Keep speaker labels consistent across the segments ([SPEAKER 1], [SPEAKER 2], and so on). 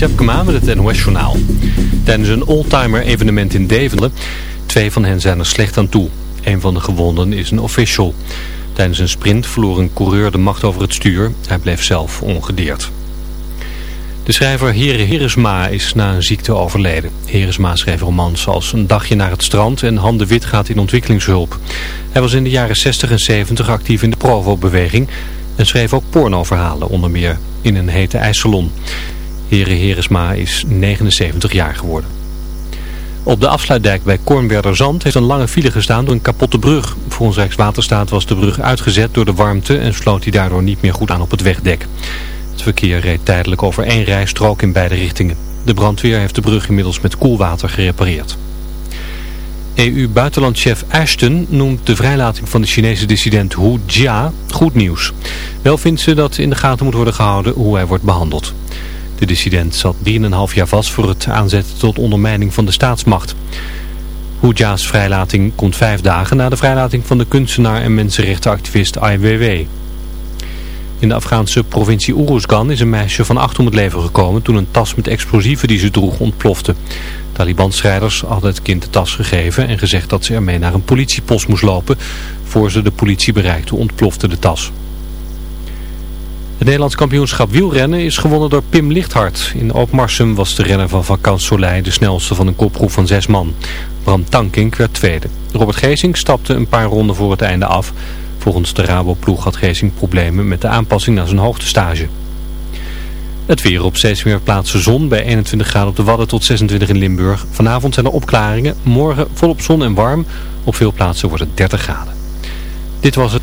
[SPEAKER 1] Tjepkema met het NOS Journaal. Tijdens een oldtimer evenement in Deventer, twee van hen zijn er slecht aan toe. Een van de gewonden is een official. Tijdens een sprint verloor een coureur de macht over het stuur. Hij bleef zelf ongedeerd. De schrijver Here Heresma is na een ziekte overleden. Heresma schreef romans als Een dagje naar het strand en Han de Wit gaat in ontwikkelingshulp. Hij was in de jaren 60 en 70 actief in de Provo-beweging en schreef ook pornoverhalen, onder meer in een hete ijssalon. Here Heresma is 79 jaar geworden. Op de afsluitdijk bij Kornwerderzand heeft een lange file gestaan door een kapotte brug. Volgens Rijkswaterstaat was de brug uitgezet door de warmte en sloot hij daardoor niet meer goed aan op het wegdek. Het verkeer reed tijdelijk over één rijstrook in beide richtingen. De brandweer heeft de brug inmiddels met koelwater gerepareerd. EU-buitenlandchef Ashton noemt de vrijlating van de Chinese dissident Hu Jia goed nieuws. Wel vindt ze dat in de gaten moet worden gehouden hoe hij wordt behandeld. De dissident zat 3,5 jaar vast voor het aanzetten tot ondermijning van de staatsmacht. Huja's vrijlating komt vijf dagen na de vrijlating van de kunstenaar en mensenrechtenactivist Ai. In de Afghaanse provincie Uruzgan is een meisje van acht om het leven gekomen toen een tas met explosieven die ze droeg ontplofte. Taliban-strijders hadden het kind de tas gegeven en gezegd dat ze ermee naar een politiepost moest lopen. Voor ze de politie bereikte ontplofte de tas. Nederlands kampioenschap wielrennen is gewonnen door Pim Lichthart. In Oopmarsum was de renner van Vakant Soleil de snelste van een kopgroep van zes man. Bram Tankink werd tweede. Robert Geesing stapte een paar ronden voor het einde af. Volgens de Rabo-ploeg had Geesing problemen met de aanpassing naar zijn hoogtestage. Het weer op steeds meer plaatsen zon bij 21 graden op de Wadden tot 26 in Limburg. Vanavond zijn er opklaringen. Morgen volop zon en warm. Op veel plaatsen wordt het 30 graden. Dit was het.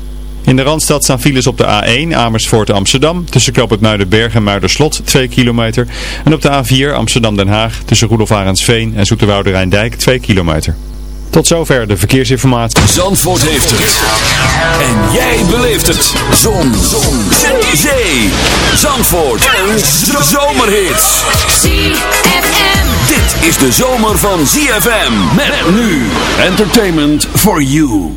[SPEAKER 2] In de Randstad staan files op de A1 Amersfoort Amsterdam tussen Knoop het Muidenberg en Muiderslot 2 kilometer. En op de A4 Amsterdam-Den Haag tussen Roelof Arendsveen en Zoeterwoude Rijndijk 2 kilometer. Tot zover de verkeersinformatie.
[SPEAKER 3] Zandvoort heeft het. En jij beleeft het. Zon. Zon. Zee. Zandvoort. En zomerhits.
[SPEAKER 4] ZFM.
[SPEAKER 3] Dit is de zomer van ZFM. Met nu. Entertainment for you.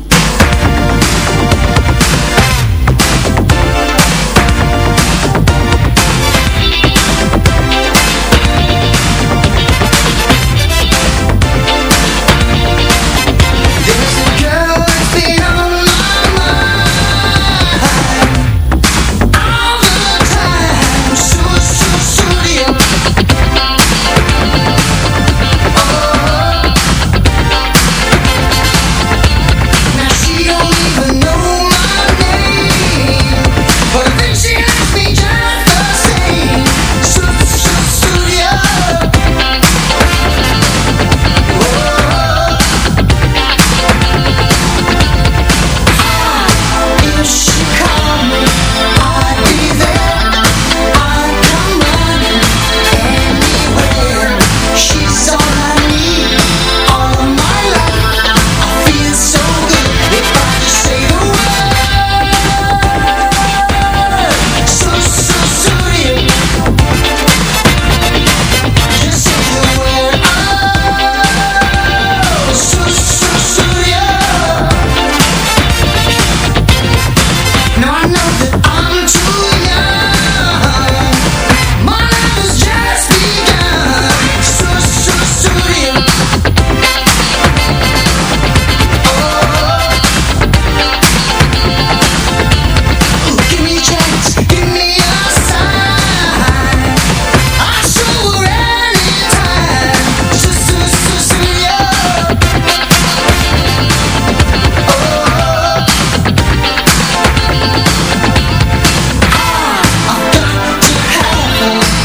[SPEAKER 5] love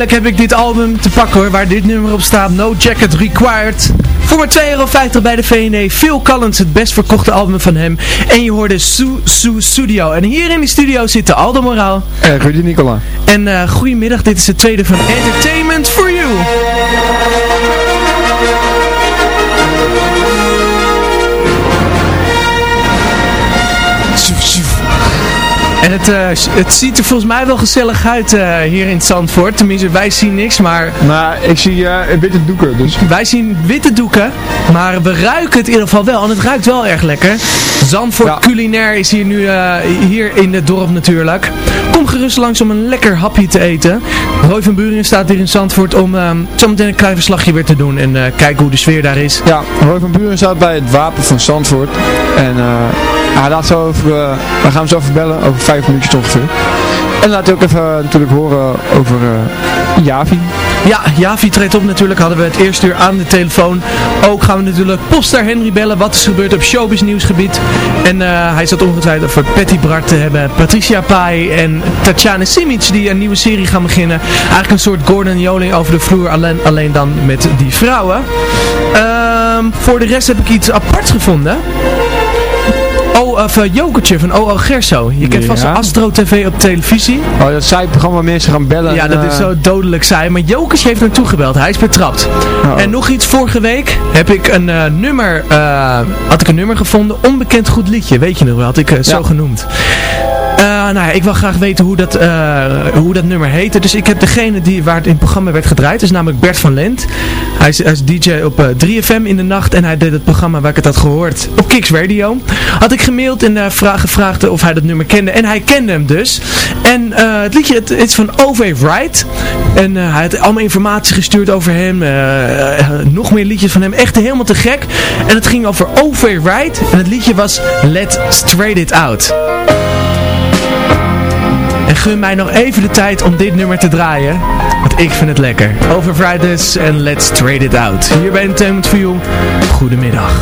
[SPEAKER 5] eindelijk heb ik dit album te pakken hoor, waar dit nummer op staat, No Jacket Required. Voor maar 2,50 euro bij de V&D. Phil Collins, het best verkochte album van hem. En je hoorde Su Su Studio. En hier in die studio zitten Aldo Moraal.
[SPEAKER 6] En Rudy Nicola.
[SPEAKER 5] En uh, goedemiddag, dit is de tweede van Entertainment for You. Het, uh, het ziet er volgens mij wel gezellig uit uh, hier in Zandvoort. Tenminste, wij zien niks, maar...
[SPEAKER 6] Nou, ik zie uh, witte doeken, dus...
[SPEAKER 5] Wij zien witte doeken, maar we ruiken het in ieder geval wel. En het ruikt wel erg lekker. Zandvoort ja. culinair is hier nu hier in het dorp natuurlijk. Kom gerust langs om een lekker hapje te eten. Roy van Buringen staat hier in Zandvoort om zo meteen een klein verslagje weer te doen. En kijken hoe de sfeer daar is.
[SPEAKER 6] Ja, Roy van Buringen staat bij het wapen van Zandvoort. En hij laat zo over, we gaan hem zo even bellen over vijf minuutjes ongeveer. En laat ook even uh, natuurlijk horen over uh, Javi.
[SPEAKER 5] Ja, Javi treedt op natuurlijk. Hadden we het eerste uur aan de telefoon. Ook gaan we natuurlijk poster Henry bellen. Wat is gebeurd op showbiz nieuwsgebied. En uh, hij zat ongetwijfeld voor Patty Bart te hebben. Patricia Pai en Tatjana Simic die een nieuwe serie gaan beginnen. Eigenlijk een soort Gordon Joling over de vloer. Alleen, alleen dan met die vrouwen. Um, voor de rest heb ik iets aparts gevonden. Oh, of uh, Jokertje van O.O. Gerso. Je kent vast Astro TV op televisie.
[SPEAKER 6] Oh, dat zij programma mensen gaan bellen.
[SPEAKER 5] Ja, dat is
[SPEAKER 6] uh...
[SPEAKER 5] zo dodelijk saai. Maar Jokertje heeft naartoe gebeld. Hij is betrapt.
[SPEAKER 6] Oh.
[SPEAKER 5] En nog iets, vorige week heb ik een uh, nummer, had ik een nummer gevonden. Onbekend goed liedje. Weet je nog wel, had ik zo
[SPEAKER 6] ja.
[SPEAKER 5] genoemd. Uh, nou ja, ik wil graag weten hoe dat, uh, hoe dat nummer heette. Dus ik heb degene die, waar het in het programma werd gedraaid. Dus namelijk Bert van Lent. Hij is, is DJ op uh, 3FM in de nacht. En hij deed het programma waar ik het had gehoord op Kicks Radio. Had ik gemaild en vraag, gevraagd of hij dat nummer kende. En hij kende hem dus. En het liedje het, is van Ove Wright. En hij had allemaal informatie gestuurd over hem. nog meer liedjes van hem. Echt helemaal te gek. En het ging over Ove Wright. En het liedje was Let Straight It Out. En gun mij nog even de tijd om dit nummer te draaien. Want ik vind het lekker. Over Fridays en Let's Trade It Out. Hier bij Entertainment You. Goedemiddag.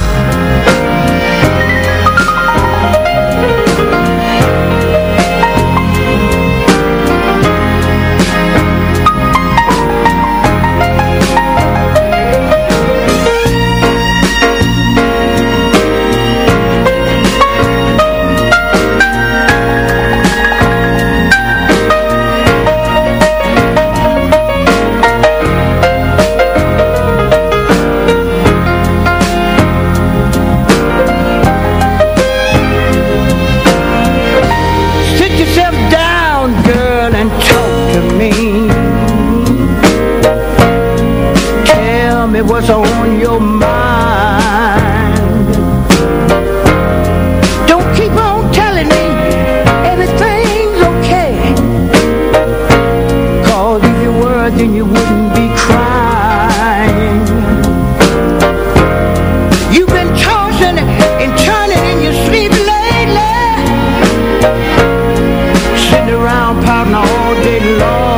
[SPEAKER 7] Pouting all long.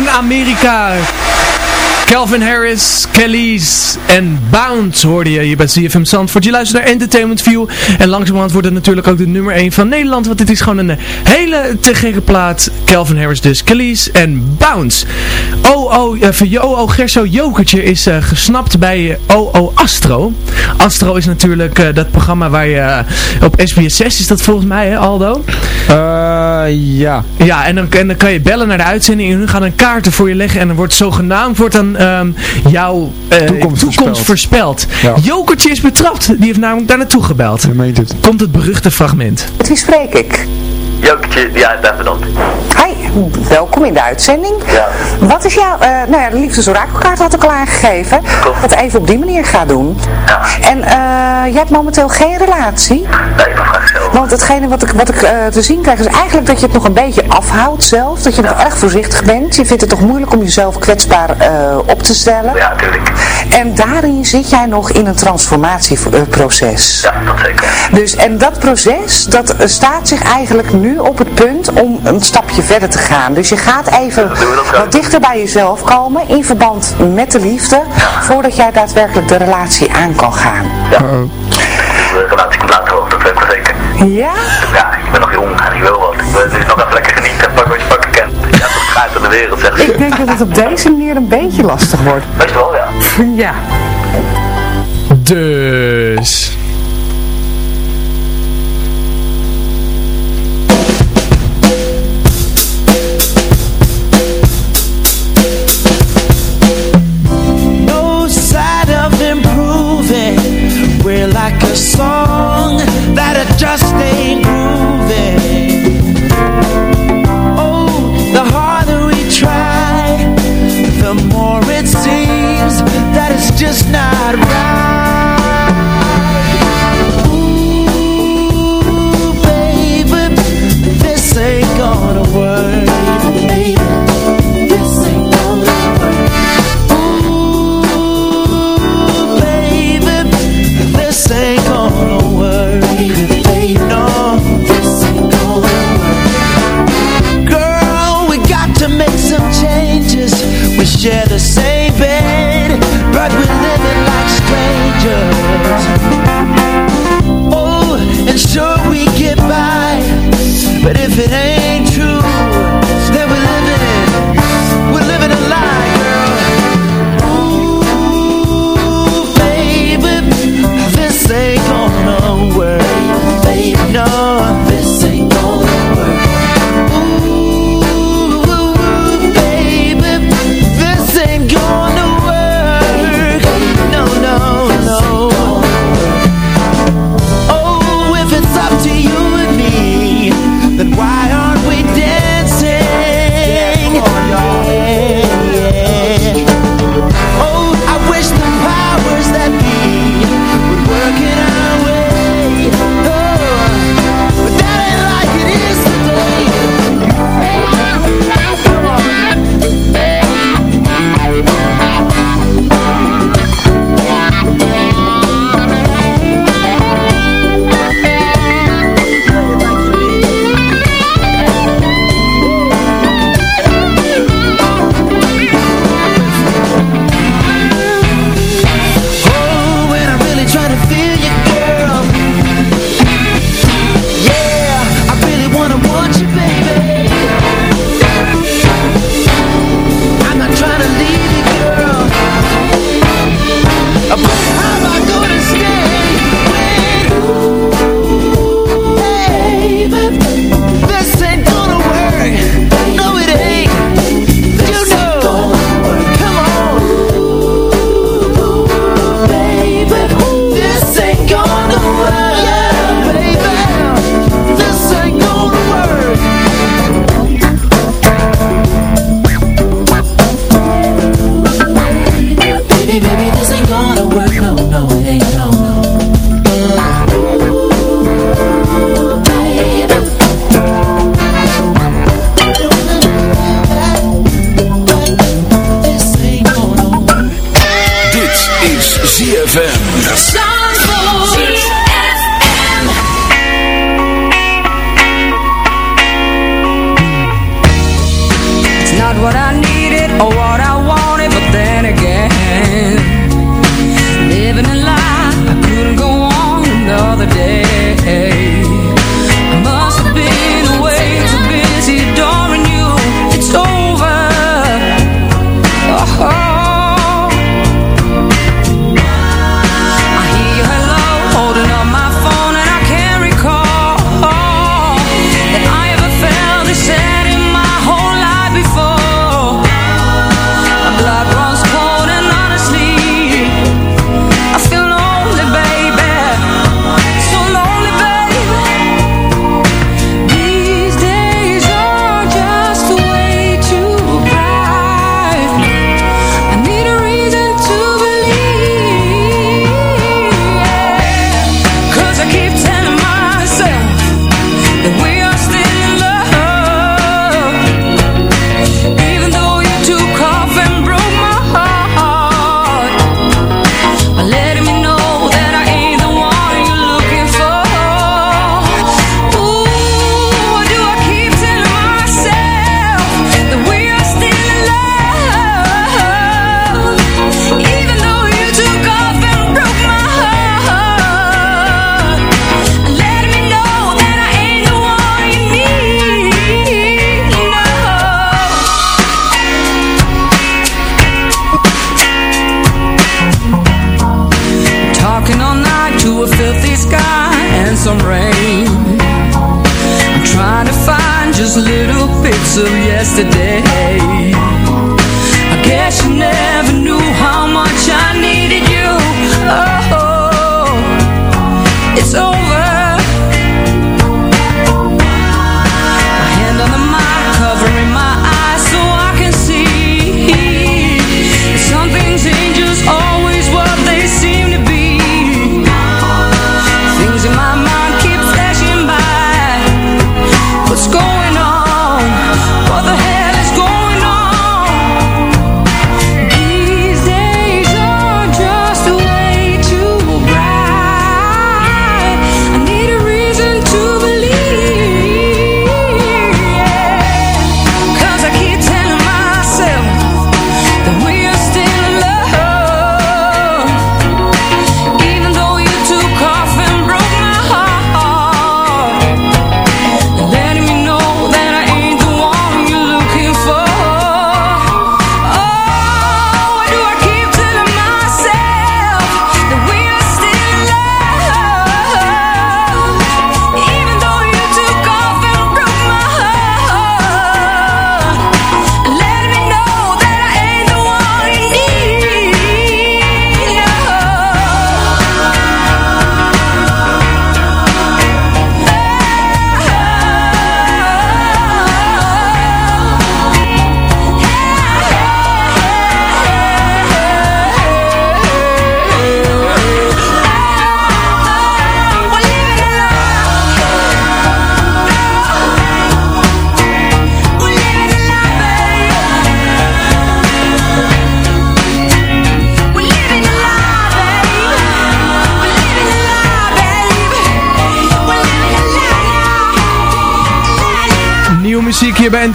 [SPEAKER 5] In Amerika. Calvin Harris, Kelly's en Bounce hoorde je hier bij CFM Zandvoort. Je luistert naar Entertainment View. En langzamerhand wordt het natuurlijk ook de nummer 1 van Nederland. Want dit is gewoon een hele te gekke plaat. Calvin Harris dus, Kelly's en Bounce. OO, uh, OO Gerso Jokertje is uh, gesnapt bij OO Astro. Astro is natuurlijk uh, dat programma waar je op SBS 6 is dat volgens mij hè Aldo?
[SPEAKER 6] ja.
[SPEAKER 5] Ja, en dan, en dan kan je bellen naar de uitzending en hun gaan een kaarten voor je leggen. En dan wordt zogenaamd wordt dan um, jouw uh, toekomst, toekomst, voorspeld. Ja. Jokertje is betrapt. Die heeft namelijk daar naartoe gebeld.
[SPEAKER 6] Het.
[SPEAKER 5] Komt het beruchte fragment.
[SPEAKER 8] Met wie spreek ik?
[SPEAKER 9] Jokertje, ja, daar bedankt.
[SPEAKER 8] Hi, welkom in de uitzending.
[SPEAKER 9] Ja.
[SPEAKER 8] Wat is jouw, uh, nou ja, de liefdesorakelkaart had ik al aangegeven. Dat even op die manier gaat doen.
[SPEAKER 9] Ja.
[SPEAKER 8] En uh, jij hebt momenteel geen relatie?
[SPEAKER 9] Nee, ik vraag zelf.
[SPEAKER 8] Want hetgene wat ik, wat ik uh, te zien krijg is eigenlijk dat je het nog een beetje afhoudt zelf. Dat je nog erg voorzichtig bent. Je vindt het toch moeilijk om jezelf kwetsbaar op te stellen.
[SPEAKER 9] Ja, natuurlijk.
[SPEAKER 8] En daarin zit jij nog in een transformatieproces.
[SPEAKER 9] Ja, dat zeker.
[SPEAKER 8] Dus, en dat proces, dat staat zich eigenlijk nu op het punt om een stapje verder te gaan. Dus je gaat even wat dichter bij jezelf komen in verband met de liefde, voordat jij daadwerkelijk de relatie aan kan gaan.
[SPEAKER 9] Ja. De relatie komt later over, dat weet ik zeker.
[SPEAKER 8] Ja?
[SPEAKER 9] Ja, ik ben nog jong en ik wil wat. Ik wil dus nog even lekker genieten en pakken wat je pakken kent. Ja, dat gaat in de wereld, zeg
[SPEAKER 8] Ik denk dat het op deze manier een beetje lastig wordt.
[SPEAKER 9] Best wel, ja.
[SPEAKER 8] Ja.
[SPEAKER 5] Dus...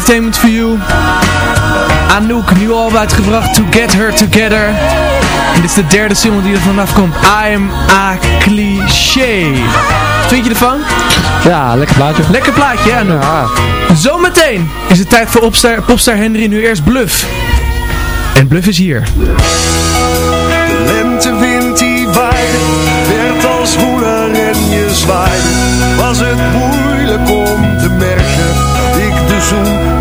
[SPEAKER 5] Entertainment for You. Anouk, nieuw album uitgebracht, To Get Her Together. En dit is de derde single die er vanaf komt. I'm a cliché. Vind je ervan?
[SPEAKER 6] Ja, lekker plaatje.
[SPEAKER 5] Lekker plaatje, hè Anouk? Ja. Zometeen is het tijd voor opstar, popstar Henry, nu eerst Bluff. En Bluff is hier.
[SPEAKER 10] De lentewind die waaide, werd als woeler en je zwaaide. Was het moeilijk om te merken, ik de zoen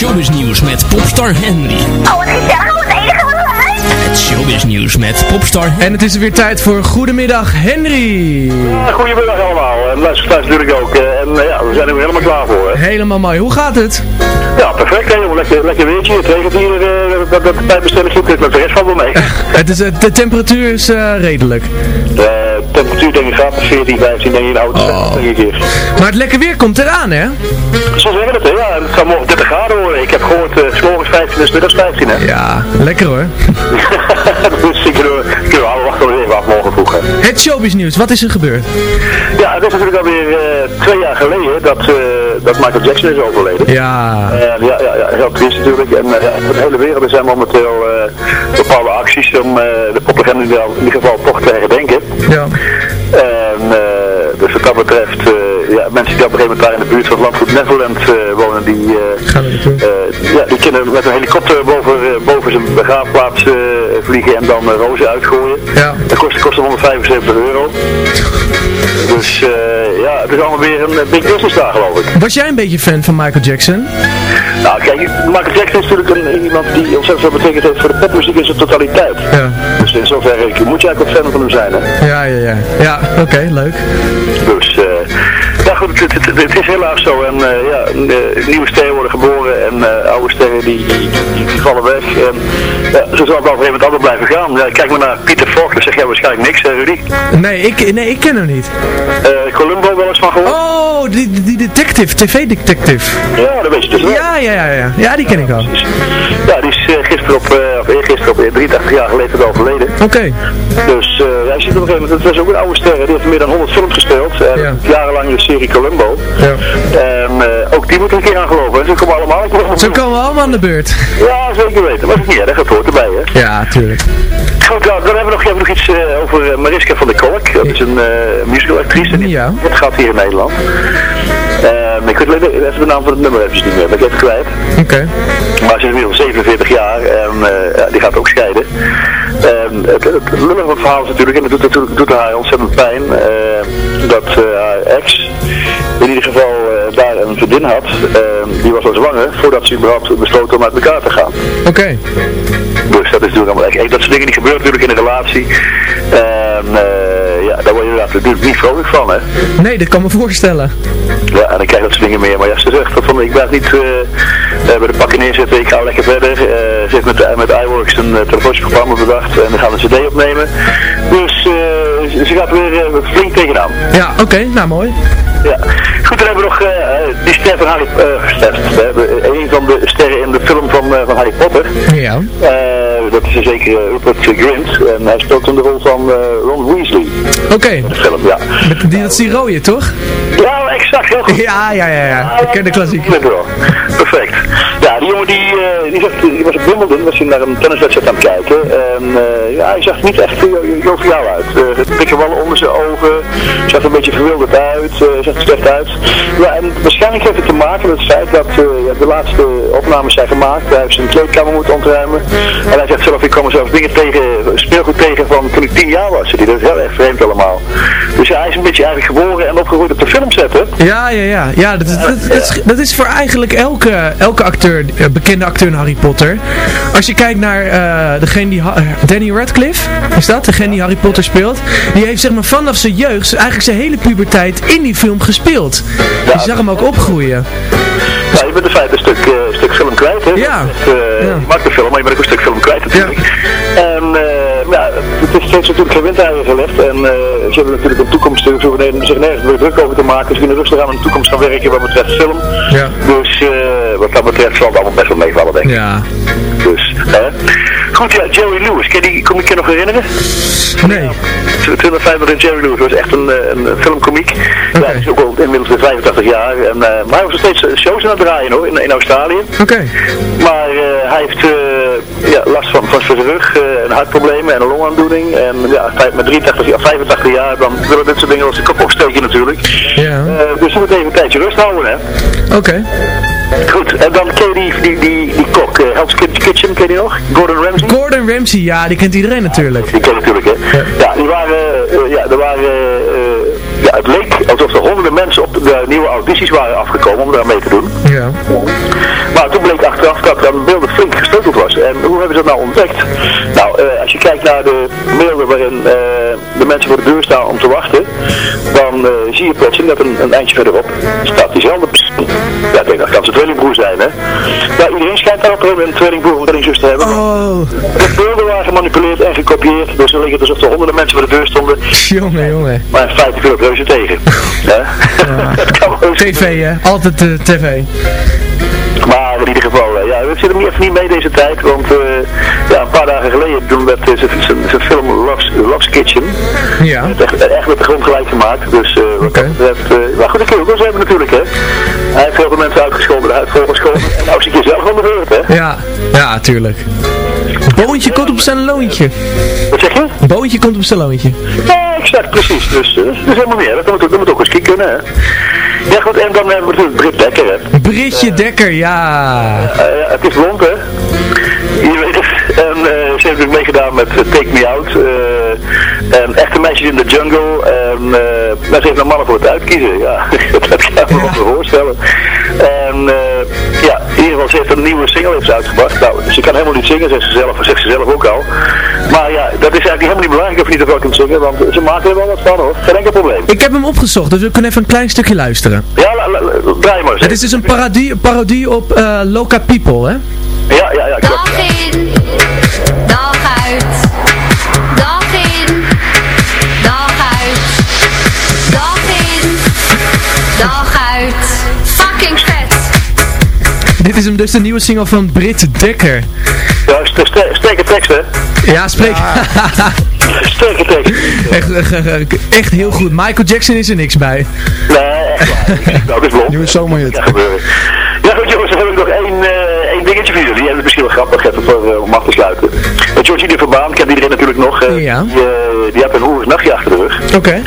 [SPEAKER 11] showbiz nieuws met popstar Henry.
[SPEAKER 12] Oh, wat gezellig. Wat enige wat leuk.
[SPEAKER 11] Het showbiz nieuws met popstar Henry.
[SPEAKER 5] En het is weer tijd voor Goedemiddag Henry.
[SPEAKER 13] Ja, goedemiddag allemaal. En luisteraars natuurlijk ook. eh, En eh, ja, we zijn er weer helemaal klaar voor. Hè.
[SPEAKER 5] Helemaal mooi. Hoe gaat het?
[SPEAKER 13] Ja, perfect. Hè, jongen. lekker, lekker weertje. Het regent hier. eh, dat, dat de tijdbestelling goed is. Met de rest valt wel mee.
[SPEAKER 5] Het is, eh, de temperatuur is eh, redelijk.
[SPEAKER 13] De temperatuur denk ik gaat 14, 15 denk je in de auto.
[SPEAKER 5] Oh.
[SPEAKER 13] Denk ik.
[SPEAKER 5] Maar het lekker weer komt eraan, hè?
[SPEAKER 13] Zo zeggen het, hè. Het gaat morgen 30 graden worden. Ik heb gehoord, uh, s'morgens 15 en 's middags 15, hè.
[SPEAKER 5] Ja, lekker hoor.
[SPEAKER 13] dus ik kunnen we, kunnen we alle wachten nog even af morgen vroeg, hè.
[SPEAKER 5] Het showbiz nieuws, wat is er gebeurd?
[SPEAKER 13] Ja, het is natuurlijk alweer uh, twee jaar geleden dat, uh, dat Michael Jackson is overleden.
[SPEAKER 5] Ja.
[SPEAKER 13] Uh, ja, ja, ja, heel triest natuurlijk. En ja, de hele wereld er zijn momenteel bepaalde acties om de poplegende in ieder geval toch te herdenken.
[SPEAKER 5] Ja.
[SPEAKER 13] En dus wat dat betreft, ja, mensen die op een gegeven moment daar in de buurt van het landgoed Neverland wonen, die,
[SPEAKER 5] we naartoe?
[SPEAKER 13] ja, die kunnen met een helikopter boven, boven zijn begraafplaats vliegen en dan rozen uitgooien.
[SPEAKER 5] Ja.
[SPEAKER 13] Dat kost, kost 175 euro. Dus uh, ja, het is allemaal weer een big business daar geloof ik.
[SPEAKER 5] Was jij een beetje fan van Michael Jackson?
[SPEAKER 13] Nou kijk, Michael Jackson is natuurlijk een, iemand die ontzettend veel betekend heeft voor de popmuziek in zijn totaliteit.
[SPEAKER 5] Ja.
[SPEAKER 13] Dus in zoverre moet je eigenlijk ook fan van hem zijn hè.
[SPEAKER 5] Ja, ja, ja. Ja, oké, okay, leuk.
[SPEAKER 13] Dus ja goed, het, het, het, is helaas zo. En uh, ja, uh, nieuwe sterren worden geboren en oude sterren die, die, die, die, vallen weg. En ja, zo zal het op een gegeven moment altijd blijven gaan. Ja, kijk maar naar Pieter Falk, dan zeg jij waarschijnlijk niks hè Rudy?
[SPEAKER 5] Nee, ik, nee, ik ken hem niet.
[SPEAKER 13] Columbo wel eens van gehoord?
[SPEAKER 5] Oh, die, die detective, tv-detective.
[SPEAKER 13] Ja, dat weet je dus wel.
[SPEAKER 5] Ja, ja, ja, ja. Ja, die ken ik wel.
[SPEAKER 13] Ja, die is gisteren op, uh, of eergisteren op 83 jaar geleden overleden.
[SPEAKER 5] Oké. Okay.
[SPEAKER 13] Dus hij zit op een gegeven moment, het was ook een oude ster, die heeft meer dan 100 films gespeeld.
[SPEAKER 5] Ja.
[SPEAKER 13] Jarenlang in de serie Columbo.
[SPEAKER 5] Ja.
[SPEAKER 13] En ook die moet een keer aan geloven. Ze komen allemaal
[SPEAKER 5] Zo komen we allemaal aan de beurt.
[SPEAKER 13] Ja, zeker weten. Maar erg, dat hoort erbij, hè.
[SPEAKER 5] Ja, tuurlijk.
[SPEAKER 13] Goed, dan hebben we nog, hebben we nog iets over Mariska van der Kolk. Dat is een musicalactrice.
[SPEAKER 5] Ja.
[SPEAKER 13] Dat gaat hier in Nederland. Uh, ik weet even de naam van het nummer even niet meer, ben ik even kwijt.
[SPEAKER 5] Oké. Okay.
[SPEAKER 13] Maar ze is inmiddels 47 jaar en uh, die gaat ook scheiden. En het, het lullige van het verhaal is natuurlijk, en dat doet, doet haar ontzettend pijn, uh, dat haar ex in ieder geval daar een vriendin had. die was al zwanger voordat ze überhaupt besloten om uit elkaar te gaan.
[SPEAKER 5] Oké. Okay.
[SPEAKER 13] Dus dat is natuurlijk allemaal echt, dat soort dingen die gebeuren natuurlijk in een relatie. En uh, ja, daar word je natuurlijk niet vrolijk van, hè.
[SPEAKER 5] Nee, dat kan me voorstellen.
[SPEAKER 13] Ja, en dan krijg je dat soort dingen meer. Maar ja, ze zegt van, ik blijf niet uh, bij de pakken neerzetten, ik ga lekker verder. ze heeft met, met iWorks een telefoonprogramma bedacht en dan gaan we een cd opnemen. Dus ze gaat weer flink tegenaan.
[SPEAKER 5] Ja, oké, okay, nou mooi.
[SPEAKER 13] Ja, goed, dan hebben we nog die ster van Harry Potter. een van de sterren in de film van, van Harry Potter.
[SPEAKER 5] Ja.
[SPEAKER 13] dat is een zekere Rupert Grint. En hij speelt in de rol van uh, Ron Weasley.
[SPEAKER 5] Oké. Okay.
[SPEAKER 13] Film, ja.
[SPEAKER 5] Die, dat is die rode, toch?
[SPEAKER 13] Ja, exact. Heel goed.
[SPEAKER 5] Ja, ja, ja. ja. Ik ken de klassiek.
[SPEAKER 13] Perfect. Ja, die jongen die, uh, die, zegt, die was op Wimbledon, was hij naar een tenniswedstrijd aan het kijken. En uh, ja, hij zag niet echt joviaal uit. Uh, dikke wallen onder zijn ogen, zag er een beetje verwilderd uit, slecht uit. Ja, en waarschijnlijk heeft het te maken met het feit dat ja, de laatste opnames zijn gemaakt. Hij heeft zijn kleedkamer moeten ontruimen. En hij zegt zelf, ik kwam zelfs dingen tegen, speelgoed tegen van toen ik tien jaar was. Dat is heel erg vreemd allemaal. Dus is een beetje eigenlijk geboren en opgegroeid op de film zetten.
[SPEAKER 5] Ja, ja, ja. ja, dat, dat, dat, dat, is, dat is voor eigenlijk elke, elke acteur, bekende acteur in Harry Potter. Als je kijkt naar uh, degene die, Danny Radcliffe, is dat? Degene die Harry Potter speelt. Die heeft zeg maar vanaf zijn jeugd, eigenlijk zijn hele puberteit in die film gespeeld. Ja, je zag hem ook opgroeien.
[SPEAKER 13] Ja, je bent in feite een stuk, uh, stuk film kwijt, hè?
[SPEAKER 5] Ja.
[SPEAKER 13] Uh, ja. Je maakt de film, maar je bent ook een stuk film kwijt natuurlijk. Ja. En uh, het is steeds natuurlijk geen windeieren gelegd. En ze hebben natuurlijk een toekomst, ze hoeven zich nergens meer druk over te maken. Ze kunnen rustig aan een toekomst gaan werken wat betreft film.
[SPEAKER 5] Ja.
[SPEAKER 13] Dus wat dat betreft zal het allemaal best wel meevallen, denk ik.
[SPEAKER 5] Ja.
[SPEAKER 13] Dus, hè? Goed, ja, Jerry Lewis, kan je die, kom ik je nog herinneren?
[SPEAKER 5] Nee.
[SPEAKER 13] 205 Jerry Lewis was echt een, een filmkomiek. Okay. Ja, hij is ook al inmiddels weer 85 jaar. En, uh, maar hij was nog steeds shows aan het draaien hoor, in, in Australië.
[SPEAKER 5] Oké. Okay.
[SPEAKER 13] Maar hij heeft ja, last van, van zijn rug, en hartproblemen en een longaandoening. En ja, met 83, 85 jaar, dan willen dit soort dingen als de kop opsteken natuurlijk.
[SPEAKER 5] Ja.
[SPEAKER 13] dus je moet even een tijdje rust houden hè.
[SPEAKER 5] Oké. Okay.
[SPEAKER 13] Goed, en dan ken je die, die, die, die kok, uh, Hell's Kitchen, ken je nog? Gordon Ramsay?
[SPEAKER 5] Gordon Ramsay, ja, die kent iedereen natuurlijk.
[SPEAKER 13] Die kent natuurlijk, hè. Ja, ja die waren, uh, ja, er waren, ja, het leek alsof er honderden mensen de nieuwe audities waren afgekomen om daar mee te doen.
[SPEAKER 5] Ja.
[SPEAKER 13] Maar toen bleek achteraf dat de beelden flink gestoten was. En hoe hebben ze dat nou ontdekt? Nou, eh, als je kijkt naar de beelden waarin eh, de mensen voor de deur staan om te wachten, dan eh, zie je plotseling dat een, een eindje verderop staat diezelfde persoon. Ja, ik denk dat kan zijn tweelingbroer zijn, hè? Ja, iedereen schijnt daar op een tweelingbroer of een tweelingzus te hebben.
[SPEAKER 5] Oh,
[SPEAKER 13] De beelden waren gemanipuleerd en gekopieerd, dus er liggen alsof er honderden mensen voor de deur stonden.
[SPEAKER 5] jongen, jongen.
[SPEAKER 13] Maar in feite viel het reuze tegen. Dat kan
[SPEAKER 5] TV, hè? Altijd eh, tv.
[SPEAKER 13] Maar in ieder geval, eh, ja, we zitten er even niet mee deze tijd, want eh, ja, een paar dagen geleden toen werd uh, zijn film Love's, Love's Kitchen
[SPEAKER 5] Ja.
[SPEAKER 13] echt, echt met de grond gelijk gemaakt. Dus eh wat dat betreft, eh maar goed, de kilgers hebben natuurlijk, hè. Hij heeft heel veel mensen uitgescholden, hij heeft volgescholden en nou zit je zelf aan de beurt, hè.
[SPEAKER 5] Ja, ja, tuurlijk. Boontje komt op zijn loontje.
[SPEAKER 13] Wat zeg je?
[SPEAKER 5] Boontje komt op zijn loontje.
[SPEAKER 13] Ja, exact, precies. Dus eh, dat is helemaal meer, dat moet, dat moet ook eens kicken kunnen, hè. Ja goed, en dan hebben we natuurlijk Britt Dekker, hè.
[SPEAKER 5] Britje Dekker, ja.
[SPEAKER 13] Eh, het is blond, hè? Je weet het. En eh, ze heeft natuurlijk meegedaan met eh, Take Me Out. Eh, en Echte Meisjes in de Jungle. En uh, naar mannen voor het uitkiezen. Ja, dat kan je me wel voorstellen. En eh, ja, in ieder geval, ze heeft een nieuwe single heeft ze uitgebracht. Nou, ze kan helemaal niet zingen, zegt ze zelf, zegt ze zelf ook al. Maar ja, dat is eigenlijk helemaal niet belangrijk of je niet wel kunt zingen. Want ze maken er wel wat van hoor. Geen enkel probleem.
[SPEAKER 5] Ik heb hem opgezocht, dus we kunnen even een klein stukje luisteren.
[SPEAKER 13] Ja, la, la, la- draai maar eens.
[SPEAKER 5] Het is dus een parodie, parodie op eh, Loca People, hè?
[SPEAKER 13] Ja, ja, ja, klopt.
[SPEAKER 12] Dag dag uit. Fucking vet.
[SPEAKER 5] Dit is hem dus de nieuwe single van Brit Dekker.
[SPEAKER 13] Ja, st st sterke tekst, hè?
[SPEAKER 5] Ja, spreek.
[SPEAKER 13] Sterke tekst.
[SPEAKER 5] echt, echt, echt heel goed. Michael Jackson is er niks bij.
[SPEAKER 13] Nee, echt waar. Dat is blond.
[SPEAKER 6] Nieuwe zomerhit.
[SPEAKER 13] Ja, gebeuren. Ja goed jongens, dan heb ik nog één, dingetje voor jullie. En is misschien wel grappig even voor, eh, om af te sluiten. Uh, Georgie de Verbaan, kent iedereen natuurlijk nog. eh,
[SPEAKER 5] Ja.
[SPEAKER 13] Die, eh, die had een oerig nachtje achter de rug.
[SPEAKER 5] Oké.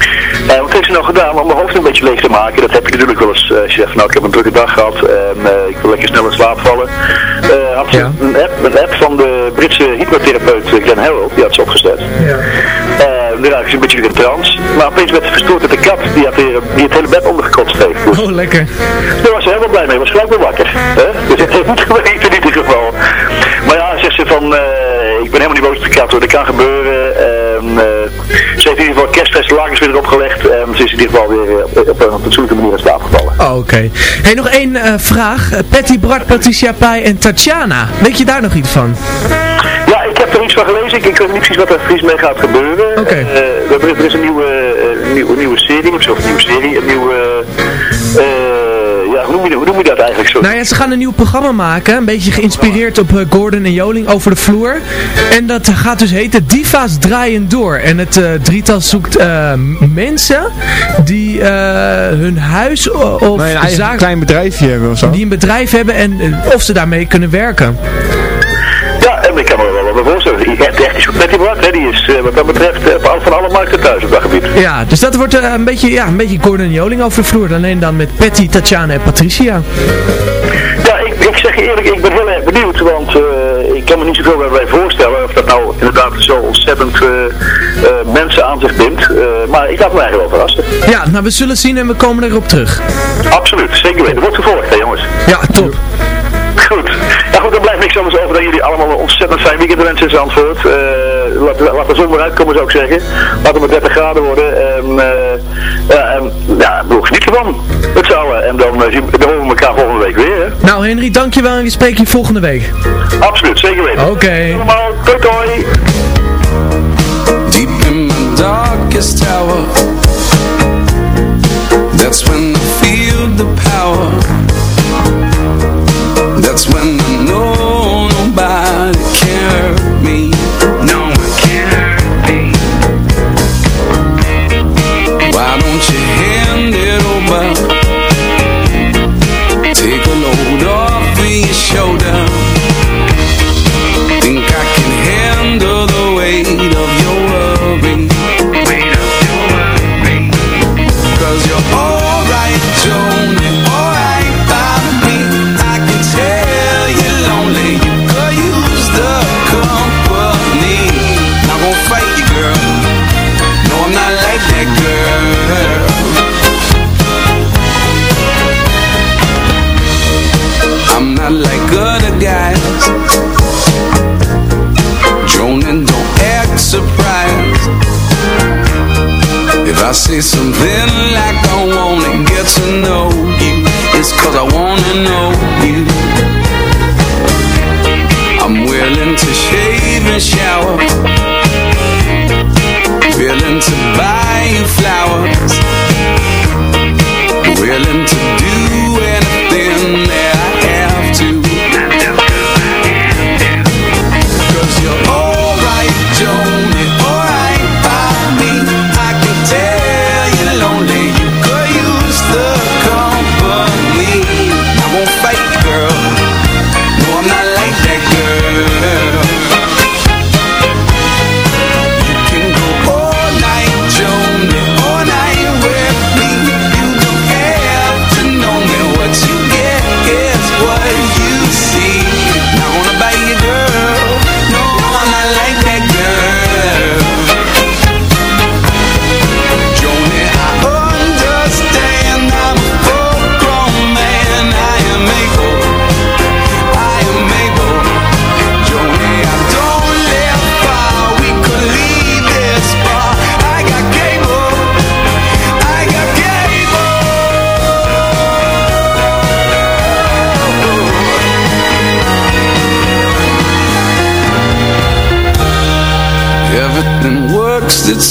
[SPEAKER 13] En wat heeft ze nou gedaan om mijn hoofd een beetje leeg te maken? Dat heb je natuurlijk wel eens, als je zegt, nou ik heb een drukke dag gehad en eh, ik wil lekker snel in slaap vallen. Eh, had ze
[SPEAKER 5] Ja.
[SPEAKER 13] een, app, een app van de Britse hypnotherapeut Glenn Harrold, die had ze opgezet.
[SPEAKER 5] Ja.
[SPEAKER 13] Eh, nu raakte ze een beetje in de trance. Maar opeens werd ze verstoord door de kat die, had weer, die het hele bed ondergekotst heeft. Dus
[SPEAKER 5] Oh, lekker.
[SPEAKER 13] daar was ze helemaal blij mee. Was gelijk weer wakker. Hè? Dus het heeft niet geweten Maar ja, zegt ze van, eh, ik ben helemaal niet boos op de kat hoor. Dat kan gebeuren. En, eh, ze heeft in ieder geval kerstfest lakens weer erop gelegd. En ze is in ieder geval weer eh, op, op een fatsoenlijke manier in slaap gevallen.
[SPEAKER 5] Oh, Oké. Hey, nog één vraag. Patty Bart, Patricia Pai en Tatjana. Weet je daar nog iets van?
[SPEAKER 13] Ja, ik heb er iets van gelezen. Ik, ik weet niet precies wat er precies mee gaat gebeuren.
[SPEAKER 5] Oké.
[SPEAKER 13] Er, is- er is een nieuwe, nieuwe, nieuwe serie, of zo, een nieuwe serie, een nieuwe... ja, hoe noem, je, hoe noem je dat eigenlijk zo?
[SPEAKER 5] Nou ja, ze gaan een nieuw programma maken. Een beetje geïnspireerd op eh, Gordon en Joling over de vloer. En dat gaat dus heten Diva's draaien door. En het eh, drietal zoekt eh, mensen die eh, hun huis of
[SPEAKER 6] Nee, een
[SPEAKER 5] zaak...
[SPEAKER 6] klein bedrijfje hebben of zo.
[SPEAKER 5] Die een bedrijf hebben en of ze daarmee kunnen werken.
[SPEAKER 13] Ik kan me wel wat voorstellen. Echt met die Bart, hè. Die is eh, wat dat betreft eh, van alle markten thuis op dat gebied.
[SPEAKER 5] Ja, dus dat wordt eh, een, beetje, ja, een beetje Gordon Joling over de vloer. Alleen dan met Patty, Tatjana en Patricia.
[SPEAKER 13] Ja, ik, ik zeg je eerlijk, ik ben heel erg benieuwd, want ik kan me niet zoveel bij voorstellen of dat nou inderdaad zo ontzettend mensen aan zich bindt. Maar ik laat me eigenlijk wel verrassen.
[SPEAKER 5] Ja, nou we zullen zien en we komen erop terug.
[SPEAKER 13] Absoluut, zeker weten. Wordt gevolgd, hè jongens.
[SPEAKER 5] Ja, top.
[SPEAKER 13] Goed. Niks anders over dan jullie allemaal een ontzettend fijn weekend wensen in Zandvoort. Eh laat, laat de zon maar uitkomen zou ik zeggen. Laat het maar 30 graden worden. En, eh ja, en ja, we geniet ervan. Met z'n allen. En dan, eh, zien- dan horen we elkaar volgende week weer. Hè?
[SPEAKER 5] Nou Henry, dankjewel en we spreken je volgende week.
[SPEAKER 13] Absoluut, zeker weten.
[SPEAKER 5] Oké.
[SPEAKER 13] Allemaal, toi toi.
[SPEAKER 14] Deep in my darkest tower That's when I feel the power That's when I say something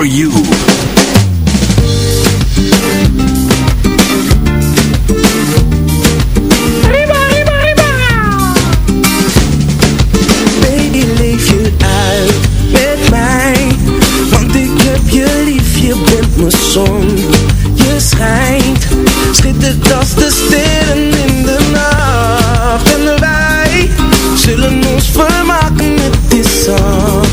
[SPEAKER 15] for you.
[SPEAKER 4] Baby, leef je uit met mij. Want ik heb je lief, je bent mijn zon. Je schijnt, schittert als de sterren in de nacht. En wij zullen ons vermaken, het is summertime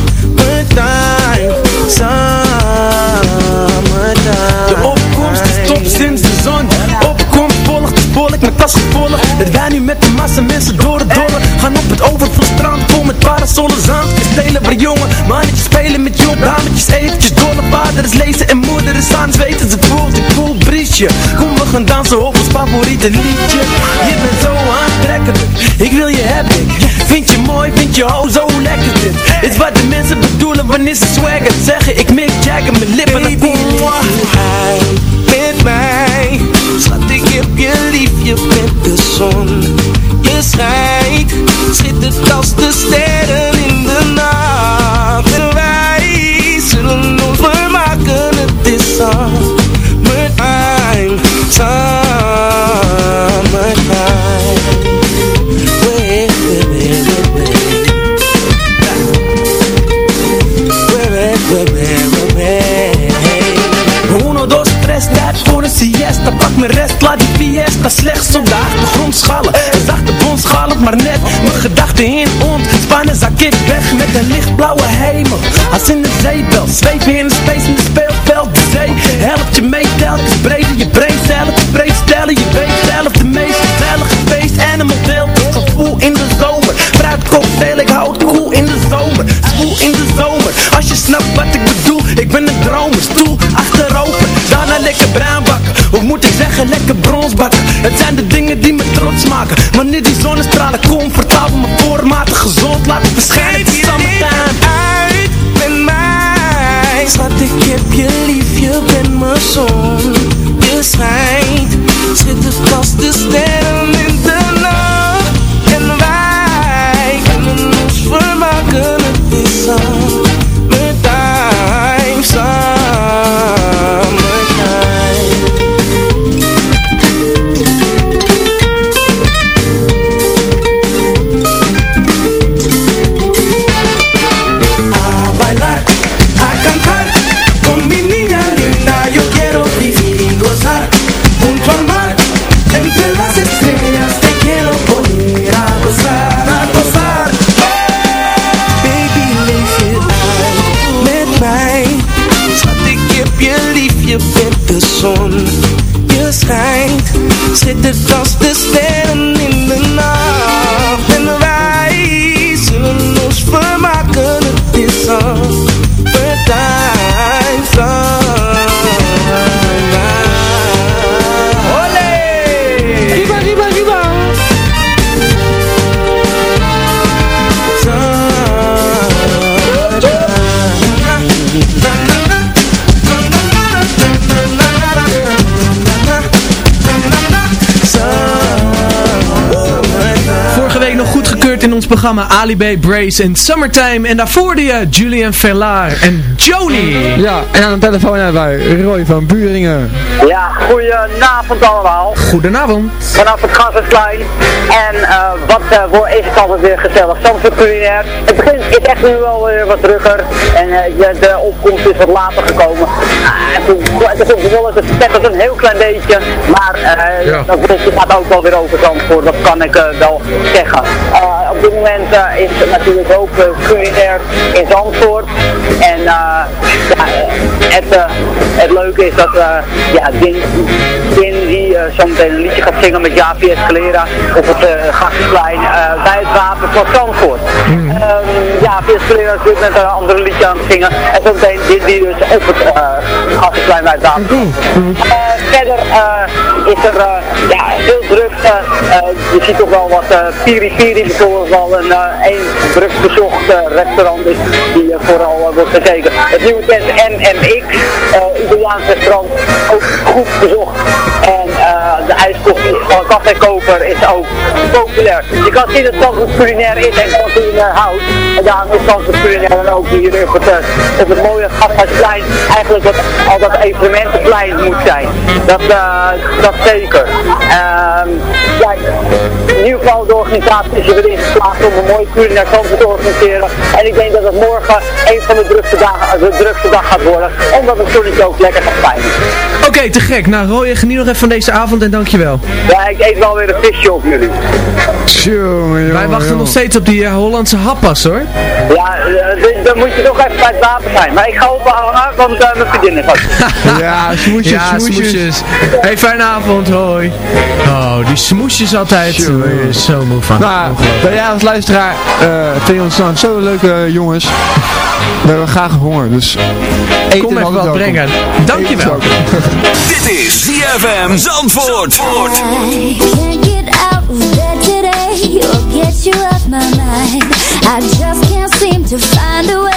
[SPEAKER 5] De opkomst is top sinds de zon. Opkomt volgt de volk met tas gevolgd Dat wij nu met de massa mensen door het dolle Gaan op het overvloedstrand vol met parasolen. Zand stelen waar jongen. Mannetjes spelen met jong Dametjes. Eventjes dolle vader is lezen en moeder is aan. Weten Ze voelt een cool briesje. Kom we gaan dansen op ons favoriete liedje. Je bent zo aantrekkelijk. Ik wil je hebben. Vind je mooi, vind je oh zo lekker Is wat de mensen bedoelen wanneer ze swaggen Zeggen ik Mick Jagger mijn lippen dan kom
[SPEAKER 4] uit met mij. Schat, ik heb je lief, je bent de zon. Je schijnt, schittert als de sterren
[SPEAKER 5] slechts op de achtergrond schallen zachte bons schalend, maar net mijn gedachten in ontspannen. Zak ik weg met een lichtblauwe hemel. Als in de zeebel, zweven in een space in de speelveld. De zee helpt je mee, telkens breder je brain zelf Je breed stellen, je weet zelf de meest gezellige feest. Animal deelt het gevoel in de zomer. Fruit cocktail, ik hou het cool in de zomer. Spoel in de zomer, als je snapt wat ik bedoel Ik ben een dromer, stoel achterover Daarna lekker bruin moet ik zeggen lekker brons bakken Het zijn de dingen die me trots maken. Wanneer die zonnestralen comfortabel programma Ali B, Brace en Summertime. En daarvoor de uh, Julian Verlaar en Joni.
[SPEAKER 6] Ja, en aan de telefoon hebben wij Roy van Buringen.
[SPEAKER 16] Ja, goedenavond allemaal.
[SPEAKER 5] Goedenavond.
[SPEAKER 16] Vanaf het Gassersplein. En eh, wat uh, voor is het altijd weer gezellig. Zandvoort culinair. Het begin is echt nu wel weer wat drukker. En uh, de, de opkomst is wat later gekomen. Uh, toen, het is wel het spettert een heel klein beetje. Maar uh,
[SPEAKER 5] Ja.
[SPEAKER 16] dat gaat ook wel weer over Zandvoort. Dat kan ik uh, wel zeggen. Uh, op dit moment is het natuurlijk ook culinair in Zandvoort. En ja, het, het leuke is dat ja, Din, Din die uh, zometeen een liedje gaat zingen met Javi Escalera op het uh, Gastplein bij het wapen van Zandvoort. Um, Javi Escalera is met een andere liedje aan het zingen. En zometeen Din die dus op het uh, Gastplein bij het wapen. Uh, verder uh, is er uh, ja, veel drukte. Uh, je ziet toch wel wat uh, Piri Piri bijvoorbeeld wel een druk bezocht uh, restaurant is die vooral wordt gekeken. Het nieuwe tent MMX, Italiaans restaurant, ook goed bezocht. En de ijskoffie van Café Koper is ook populair. Je kan zien dat Zandvoort culinair is en culinair houdt. En daarom is Zandvoort culinair dan ook hier op het, op het mooie Gasthuisplein eigenlijk wat al dat evenementenplein moet zijn. Dat, uh, dat zeker. Um, ja, in ieder geval de organisatie is er weer in geslaagd om een mooie culinair Zandvoort te organiseren. En ik denk dat het morgen een van de drukste dagen, de drukste dag gaat worden. Omdat het zonnetje ook lekker gaat schijnen.
[SPEAKER 5] Oké, te gek. Nou Roy, geniet nog even van deze avond en dankjewel.
[SPEAKER 16] Ja, ik eet wel weer een visje op jullie.
[SPEAKER 6] Jongen,
[SPEAKER 5] Wij wachten nog steeds op die uh, Hollandse happas hoor.
[SPEAKER 16] Ja, uh, dan moet je toch even bij het water zijn. Maar ik ga ophangen, want uh, mijn vriendin is.
[SPEAKER 6] ja, smoesjes,
[SPEAKER 5] ja,
[SPEAKER 6] smoesjes.
[SPEAKER 5] smoesjes. Hey, fijne avond, hoi. Oh, die smoesjes altijd. Daar ben je zo moe van.
[SPEAKER 6] Nou, ben jij als luisteraar uh, tegen ons staan zo leuke jongens. We hebben graag honger, dus eten
[SPEAKER 5] Kom even wat brengen. Dankjewel.
[SPEAKER 15] Dit is ZFM Zandvoort.
[SPEAKER 17] Bed today or get you off my mind. I just can't seem to find a way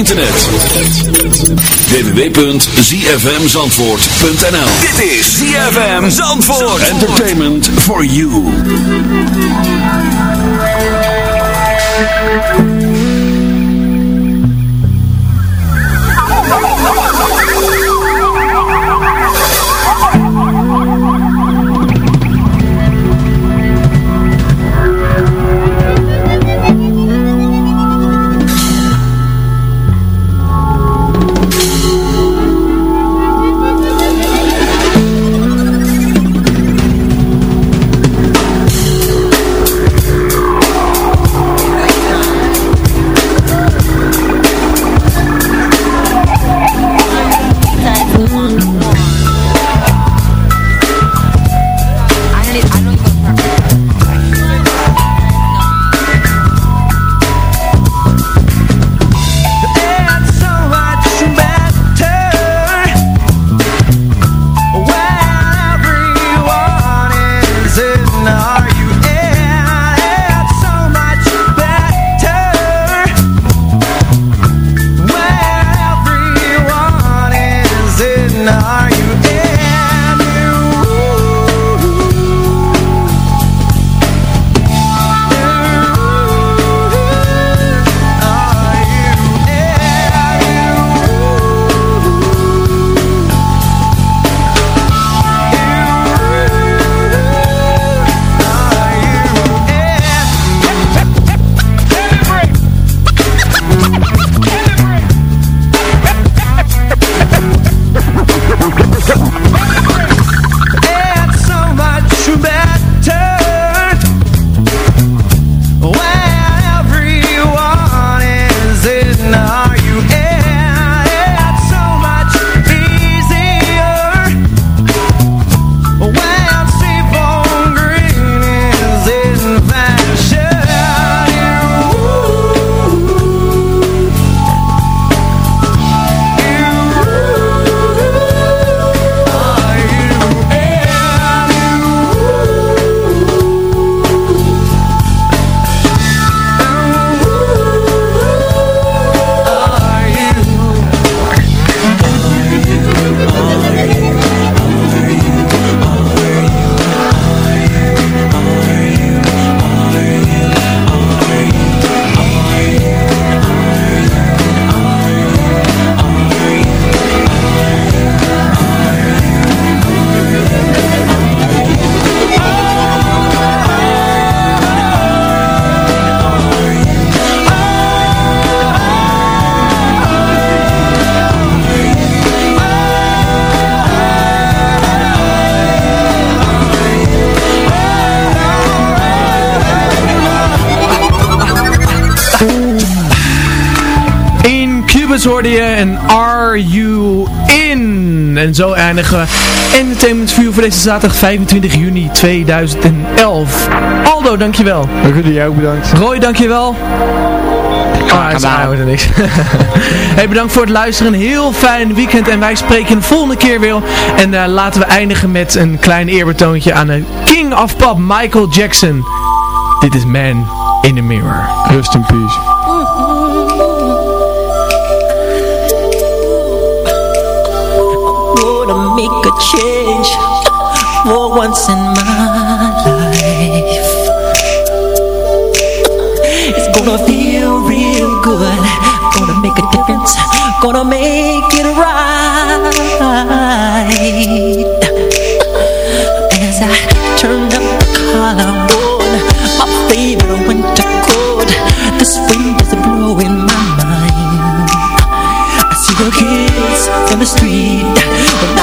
[SPEAKER 3] internet. www.zfmzandvoort.nl
[SPEAKER 15] Dit is ZFM Zandvoort.
[SPEAKER 3] Entertainment for you.
[SPEAKER 5] Je en Are You In? En zo eindigen we Entertainment View voor deze zaterdag 25 juni 2011. Aldo, dankjewel.
[SPEAKER 6] Rudy, jij ook bedankt.
[SPEAKER 5] Roy, dankjewel. Ah, er niks. hey, bedankt voor het luisteren. Een heel fijn weekend. En wij spreken de volgende keer weer. En eh, laten we eindigen met een klein eerbetoontje aan de King of Pop, Michael Jackson. Dit is Man in the Mirror.
[SPEAKER 6] Rust in peace.
[SPEAKER 18] Change for once in my life. It's gonna feel real good. Gonna make a difference. Gonna make it right.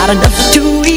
[SPEAKER 18] Not enough to eat.